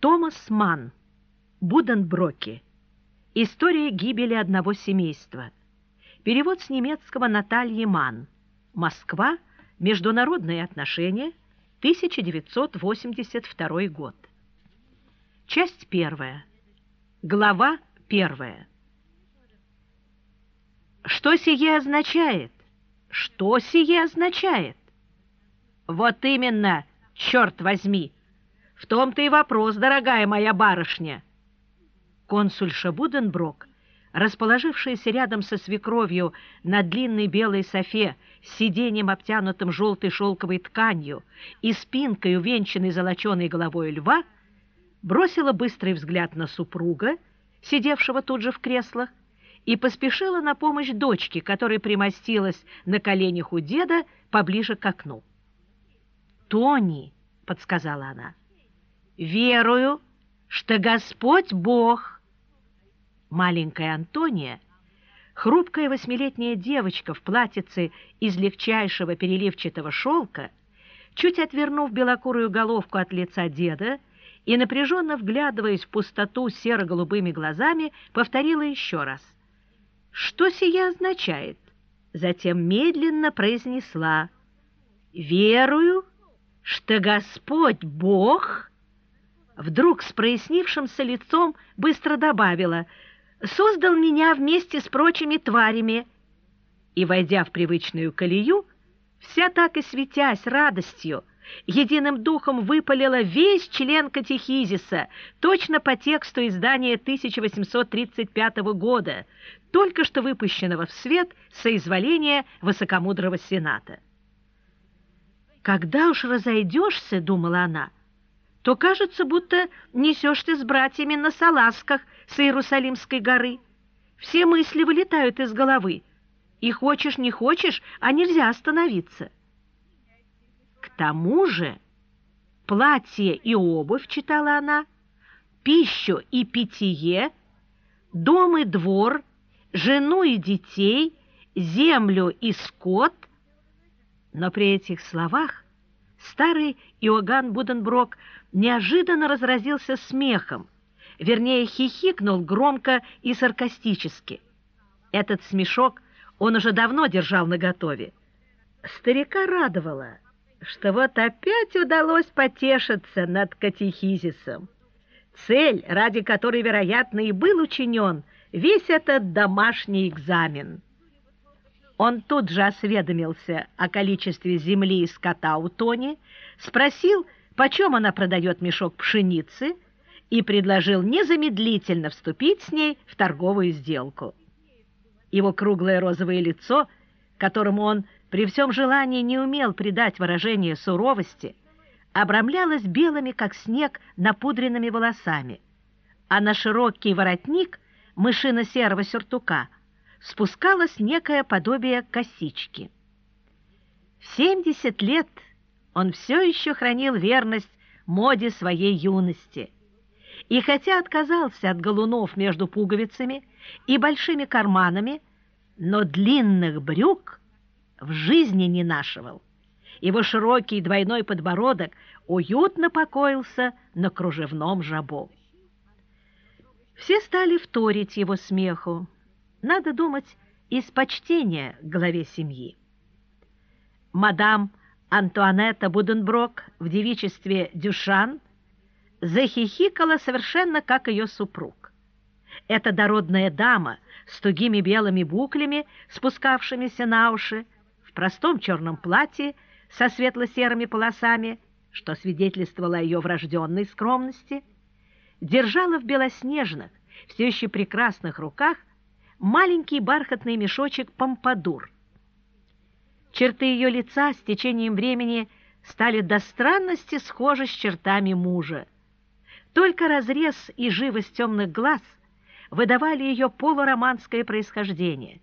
Томас Манн. Буденброки. История гибели одного семейства. Перевод с немецкого Натальи Манн. Москва. Международные отношения. 1982 год. Часть первая. Глава первая. Что сие означает? Что сие означает? Вот именно, черт возьми! В том-то и вопрос, дорогая моя барышня. Консульша Буденброк, расположившаяся рядом со свекровью на длинной белой софе с сиденьем, обтянутым желтой шелковой тканью и спинкой, увенчанной золоченой головой льва, бросила быстрый взгляд на супруга, сидевшего тут же в креслах, и поспешила на помощь дочке, которая примостилась на коленях у деда поближе к окну. «Тони», — подсказала она, — «верую, что Господь Бог». Маленькая Антония, хрупкая восьмилетняя девочка в платьице из легчайшего переливчатого шелка, чуть отвернув белокурую головку от лица деда и напряженно вглядываясь в пустоту серо-голубыми глазами, повторила еще раз — что сия означает? Затем медленно произнесла «Верую, что Господь Бог...» Вдруг с прояснившимся лицом быстро добавила «Создал меня вместе с прочими тварями» и, войдя в привычную колею, вся так и светясь радостью, единым духом выпалила весь член катехизиса, точно по тексту издания 1835 года, только что выпущенного в свет соизволения высокомудрого сената. «Когда уж разойдешься, — думала она, — то кажется, будто несешь ты с братьями на салазках с Иерусалимской горы. Все мысли вылетают из головы, и хочешь, не хочешь, а нельзя остановиться». К тому же платье и обувь, читала она, пищу и питье, дом и двор, жену и детей, землю и скот. Но при этих словах старый Иоганн Буденброк неожиданно разразился смехом, вернее, хихикнул громко и саркастически. Этот смешок он уже давно держал наготове. Старика радовало, что вот опять удалось потешиться над катехизисом. Цель, ради которой, вероятно, и был учинен весь этот домашний экзамен. Он тут же осведомился о количестве земли и скота у Тони, спросил, почем она продает мешок пшеницы, и предложил незамедлительно вступить с ней в торговую сделку. Его круглое розовое лицо, которому он при всем желании не умел придать выражение суровости, обрамлялась белыми, как снег, напудренными волосами, а на широкий воротник мышино-серого сюртука спускалось некое подобие косички. В 70 лет он все еще хранил верность моде своей юности, и хотя отказался от галунов между пуговицами и большими карманами, но длинных брюк в жизни не нашивал. Его широкий двойной подбородок уютно покоился на кружевном жабо. Все стали вторить его смеху. Надо думать, из почтения к главе семьи. Мадам Антуанетта Буденброк в девичестве Дюшан захихикала совершенно как ее супруг. Эта дородная дама с тугими белыми буклями, спускавшимися на уши, простом черном платье со светло-серыми полосами, что свидетельствовало о ее врожденной скромности, держала в белоснежных, все еще прекрасных руках маленький бархатный мешочек помпадур. Черты ее лица с течением времени стали до странности схожи с чертами мужа. Только разрез и живость темных глаз выдавали ее полуроманское происхождение.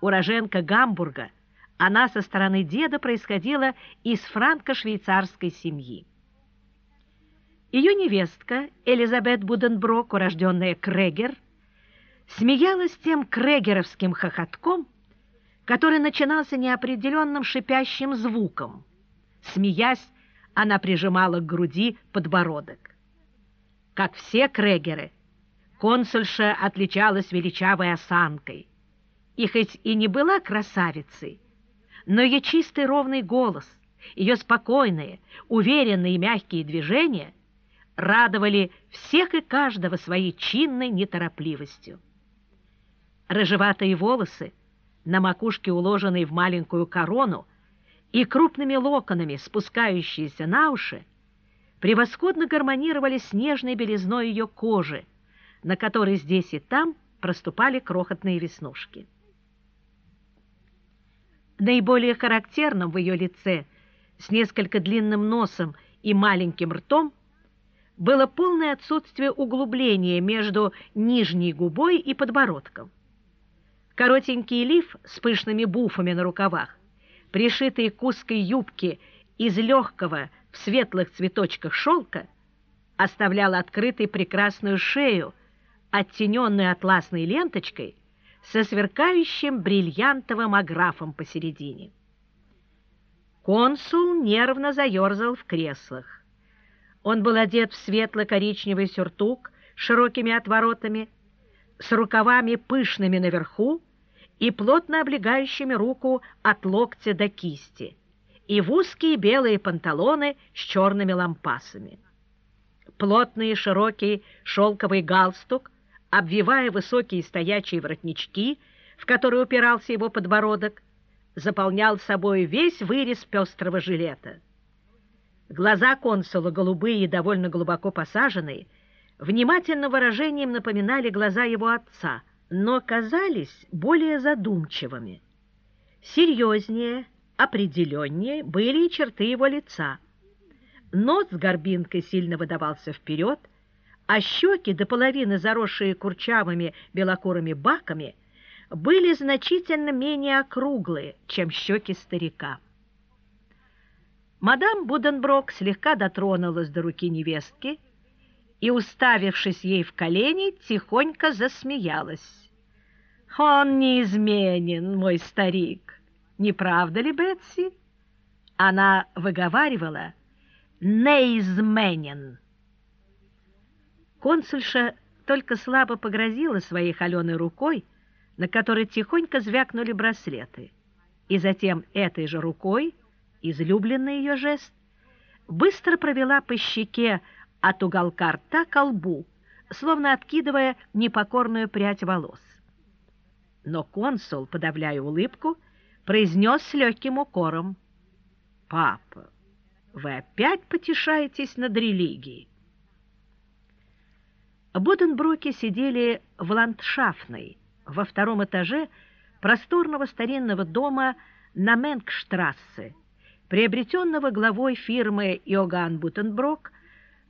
Уроженка Гамбурга – она со стороны деда происходила из франко-швейцарской семьи. Ее невестка Элизабет Буденброк, урожденная Крегер, смеялась тем крегеровским хохотком, который начинался неопределенным шипящим звуком. Смеясь, она прижимала к груди подбородок. Как все крегеры, консульша отличалась величавой осанкой. И хоть и не была красавицей, но ее чистый ровный голос, ее спокойные, уверенные и мягкие движения радовали всех и каждого своей чинной неторопливостью. Рыжеватые волосы, на макушке уложенные в маленькую корону, и крупными локонами, спускающиеся на уши, превосходно гармонировали с нежной белизной ее кожи, на которой здесь и там проступали крохотные веснушки. Наиболее характерным в ее лице, с несколько длинным носом и маленьким ртом, было полное отсутствие углубления между нижней губой и подбородком. Коротенький лиф с пышными буфами на рукавах, пришитый к узкой юбке из легкого в светлых цветочках шелка, оставлял открытой прекрасную шею, оттененную атласной ленточкой со сверкающим бриллиантовым аграфом посередине. Консул нервно заерзал в креслах. Он был одет в светло-коричневый сюртук с широкими отворотами, с рукавами пышными наверху и плотно облегающими руку от локтя до кисти, и в узкие белые панталоны с черными лампасами. Плотный широкий шелковый галстук, обвивая высокие стоячие воротнички, в которые упирался его подбородок, заполнял собой весь вырез пестрого жилета. Глаза консула, голубые и довольно глубоко посаженные, внимательным выражением напоминали глаза его отца, но казались более задумчивыми. Серьезнее, определеннее были и черты его лица. Нос с горбинкой сильно выдавался вперед, а щеки, до половины заросшие курчавыми белокурыми баками, были значительно менее округлые, чем щеки старика. Мадам Буденброк слегка дотронулась до руки невестки и, уставившись ей в колени, тихонько засмеялась. «Он неизменен, мой старик, не правда ли, Бетси?» Она выговаривала «неизменен». Консульша только слабо погрозила своей холеной рукой, на которой тихонько звякнули браслеты, и затем этой же рукой излюбленный ее жест, быстро провела по щеке от уголка рта к лбу, словно откидывая непокорную прядь волос. Но консул, подавляя улыбку, произнес с легким укором. «Папа, вы опять потешаетесь над религией?» Буденбруки сидели в ландшафтной, во втором этаже просторного старинного дома на Менгштрассе, приобретенного главой фирмы Иоганн Бутенброк,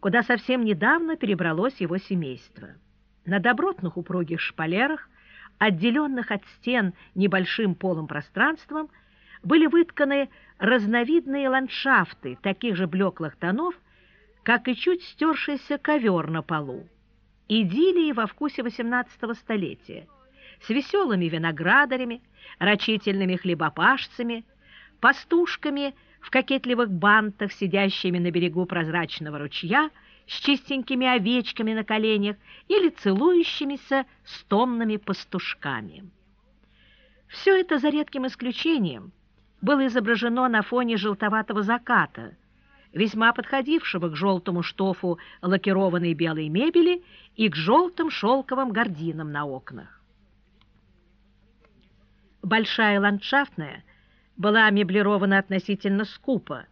куда совсем недавно перебралось его семейство. На добротных упругих шпалерах, отделенных от стен небольшим полым пространством, были вытканы разновидные ландшафты таких же блеклых тонов, как и чуть стершийся ковер на полу. Идиллии во вкусе XVIII столетия, с веселыми виноградарями, рачительными хлебопашцами, пастушками в кокетливых бантах, сидящими на берегу прозрачного ручья, с чистенькими овечками на коленях или целующимися с томными пастушками. Все это, за редким исключением, было изображено на фоне желтоватого заката, весьма подходившего к желтому штофу лакированной белой мебели и к желтым шелковым гардинам на окнах. Большая ландшафтная – была меблирована относительно скупо.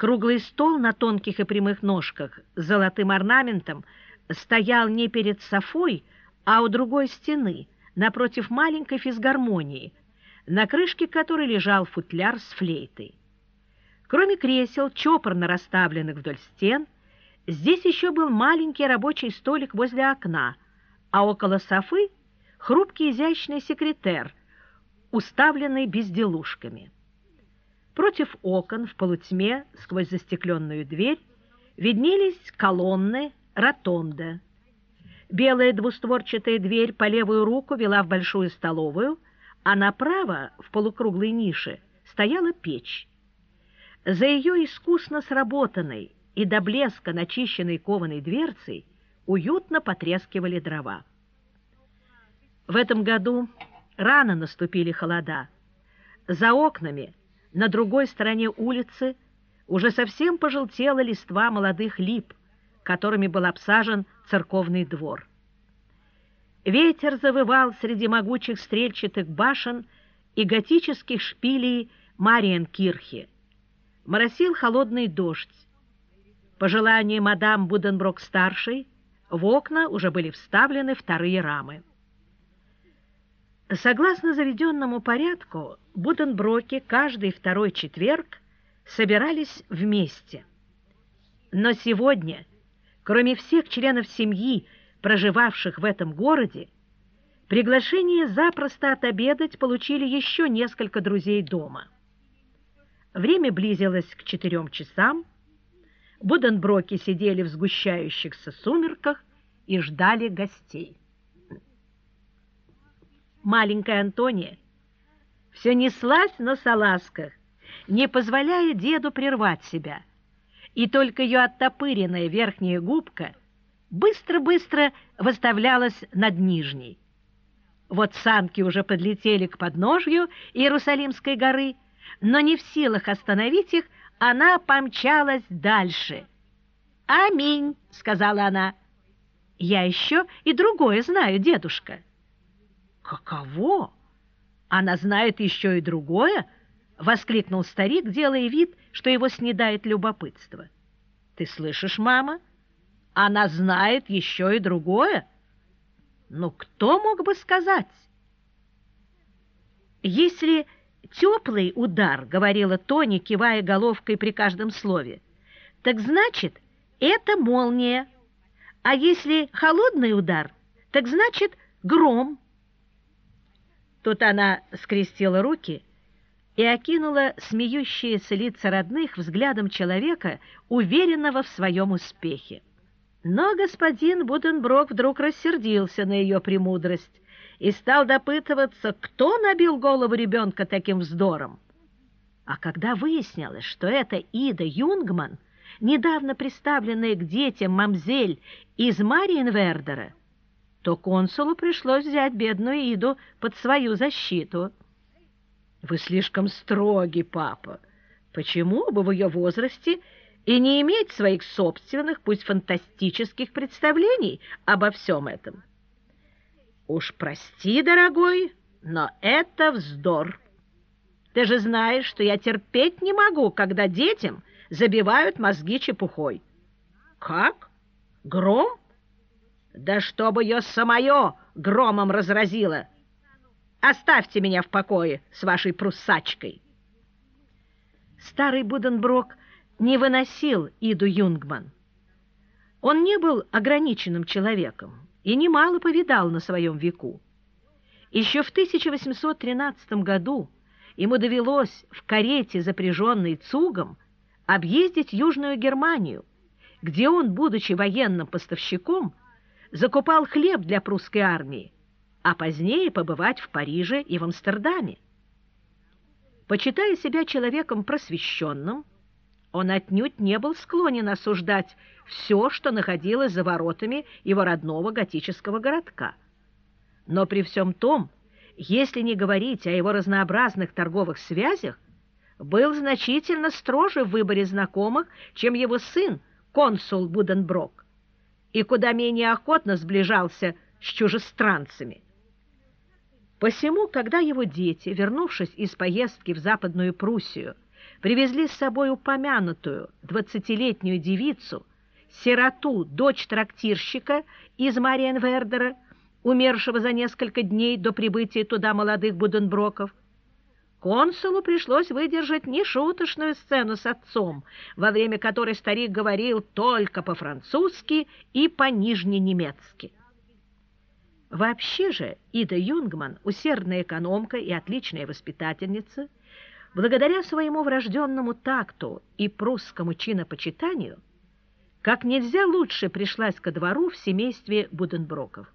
Круглый стол на тонких и прямых ножках с золотым орнаментом стоял не перед софой, а у другой стены, напротив маленькой физгармонии, на крышке которой лежал футляр с флейтой. Кроме кресел, чопорно расставленных вдоль стен, здесь еще был маленький рабочий столик возле окна, а около софы хрупкий изящный секретер – уставленный безделушками. Против окон в полутьме сквозь застекленную дверь виднелись колонны ротонда. Белая двустворчатая дверь по левую руку вела в большую столовую, а направо, в полукруглой нише, стояла печь. За ее искусно сработанной и до блеска начищенной кованой дверцей уютно потрескивали дрова. В этом году рано наступили холода. За окнами, на другой стороне улицы, уже совсем пожелтела листва молодых лип, которыми был обсажен церковный двор. Ветер завывал среди могучих стрельчатых башен и готических шпилей Мариенкирхи. Моросил холодный дождь. По желанию мадам Буденброк-старшей в окна уже были вставлены вторые рамы. Согласно заведенному порядку, Буденброки каждый второй четверг собирались вместе. Но сегодня, кроме всех членов семьи, проживавших в этом городе, приглашение запросто отобедать получили еще несколько друзей дома. Время близилось к четырем часам, Буденброки сидели в сгущающихся сумерках и ждали гостей. Маленькая Антония все неслась на салазках, не позволяя деду прервать себя, и только ее оттопыренная верхняя губка быстро-быстро выставлялась над нижней. Вот санки уже подлетели к подножью Иерусалимской горы, но не в силах остановить их, она помчалась дальше. «Аминь!» — сказала она. «Я еще и другое знаю, дедушка». «Каково? Она знает еще и другое?» — воскликнул старик, делая вид, что его снедает любопытство. «Ты слышишь, мама? Она знает еще и другое? Ну, кто мог бы сказать?» «Если теплый удар», — говорила Тони, кивая головкой при каждом слове, «так значит, это молния. А если холодный удар, так значит гром». Тут она скрестила руки и окинула смеющиеся лица родных взглядом человека, уверенного в своем успехе. Но господин Буденброк вдруг рассердился на ее премудрость и стал допытываться, кто набил голову ребенка таким вздором. А когда выяснилось, что это Ида Юнгман, недавно представленная к детям мамзель из Мариенвердера, то консулу пришлось взять бедную Иду под свою защиту. «Вы слишком строги, папа. Почему бы в ее возрасте и не иметь своих собственных, пусть фантастических представлений обо всем этом?» Уж прости, дорогой, но это вздор. Ты же знаешь, что я терпеть не могу, когда детям забивают мозги чепухой. Как? Гром? Да чтобы ее самое громом разразило! Оставьте меня в покое с вашей пруссачкой. Старый Буденброк не выносил Иду Юнгман. Он не был ограниченным человеком и немало повидал на своем веку. Еще в 1813 году ему довелось в карете, запряженной цугом, объездить Южную Германию, где он, будучи военным поставщиком, закупал хлеб для прусской армии, а позднее побывать в Париже и в Амстердаме. Почитая себя человеком просвещенным, он отнюдь не был склонен осуждать все, что находилось за воротами его родного готического городка. Но при всем том, если не говорить о его разнообразных торговых связях, был значительно строже в выборе знакомых, чем его сын, консул Буденброк, и куда менее охотно сближался с чужестранцами. Посему, когда его дети, вернувшись из поездки в Западную Пруссию, привезли с собой упомянутую двадцатилетнюю девицу, сироту, дочь трактирщика из Мариенвердера, умершего за несколько дней до прибытия туда молодых Буденброков, консулу пришлось выдержать нешуточную сцену с отцом, во время которой старик говорил только по-французски и по-нижненемецки. Вообще же Ида Юнгман, усердная экономка и отличная воспитательница – благодаря своему врожденному такту и прусскому чинопочитанию, как нельзя лучше пришлась ко двору в семействе Буденброков.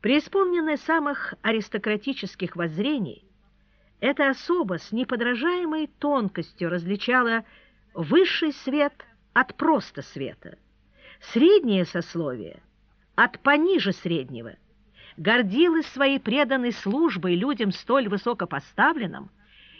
Преисполненная самых аристократических воззрений, эта особа с неподражаемой тонкостью различала высший свет от просто света, Среднее сословие от пониже среднего гордилась своей преданной службой людям столь высокопоставленным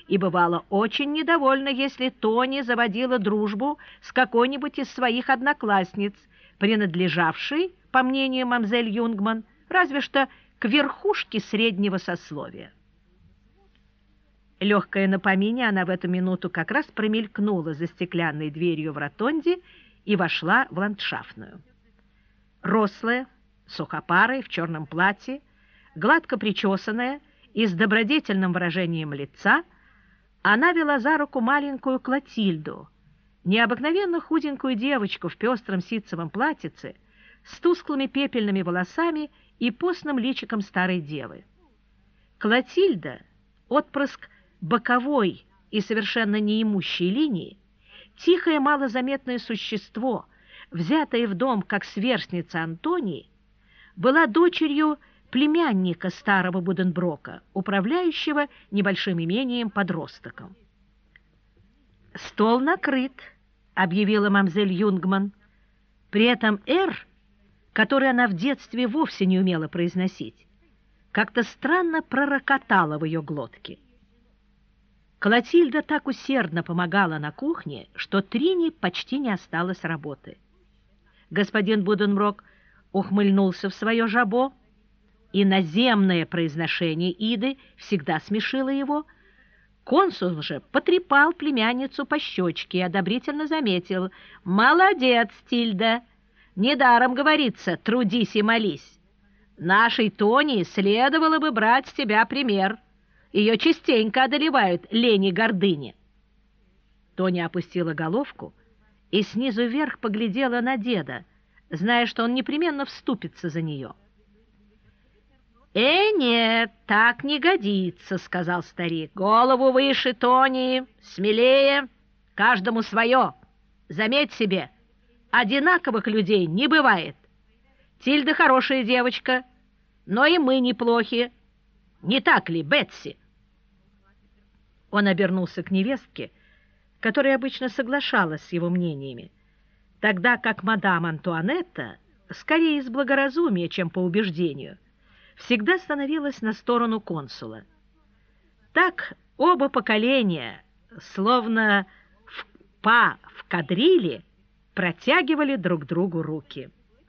и бывала очень недовольна, если Тони заводила дружбу с какой-нибудь из своих одноклассниц, принадлежавшей, по мнению мамзель Юнгман, разве что к верхушке среднего сословия. Легкое напоминание она в эту минуту как раз промелькнула за стеклянной дверью в ротонде и вошла в ландшафтную. Рослая, сухопарая, в черном платье, гладко причесанная и с добродетельным выражением лица, она вела за руку маленькую Клотильду, необыкновенно худенькую девочку в пестром ситцевом платьице с тусклыми пепельными волосами и постным личиком старой девы. Клотильда, отпрыск боковой и совершенно неимущей линии, тихое малозаметное существо, взятое в дом как сверстница Антонии, была дочерью племянника старого Буденброка, управляющего небольшим имением подростком. «Стол накрыт», — объявила мамзель Юнгман. При этом «Р», который она в детстве вовсе не умела произносить, как-то странно пророкотала в ее глотке. Клотильда так усердно помогала на кухне, что Трини почти не осталось работы. Господин Буденброк ухмыльнулся в свое жабо, и наземное произношение Иды всегда смешило его. Консул же потрепал племянницу по щечке и одобрительно заметил «Молодец, Тильда! Недаром говорится, трудись и молись. Нашей Тони следовало бы брать с тебя пример». Ее частенько одолевают лень и гордыни. Тоня опустила головку и снизу вверх поглядела на деда, зная, что он непременно вступится за нее. «Э, нет, так не годится», — сказал старик. «Голову выше, Тони, смелее, каждому свое. Заметь себе, одинаковых людей не бывает. Тильда хорошая девочка, но и мы неплохи. Не так ли, Бетси?» Он обернулся к невестке, которая обычно соглашалась с его мнениями, тогда как мадам Антуанетта, скорее из благоразумия, чем по убеждению, всегда становилась на сторону консула. Так оба поколения, словно в па в кадриле, протягивали друг другу руки.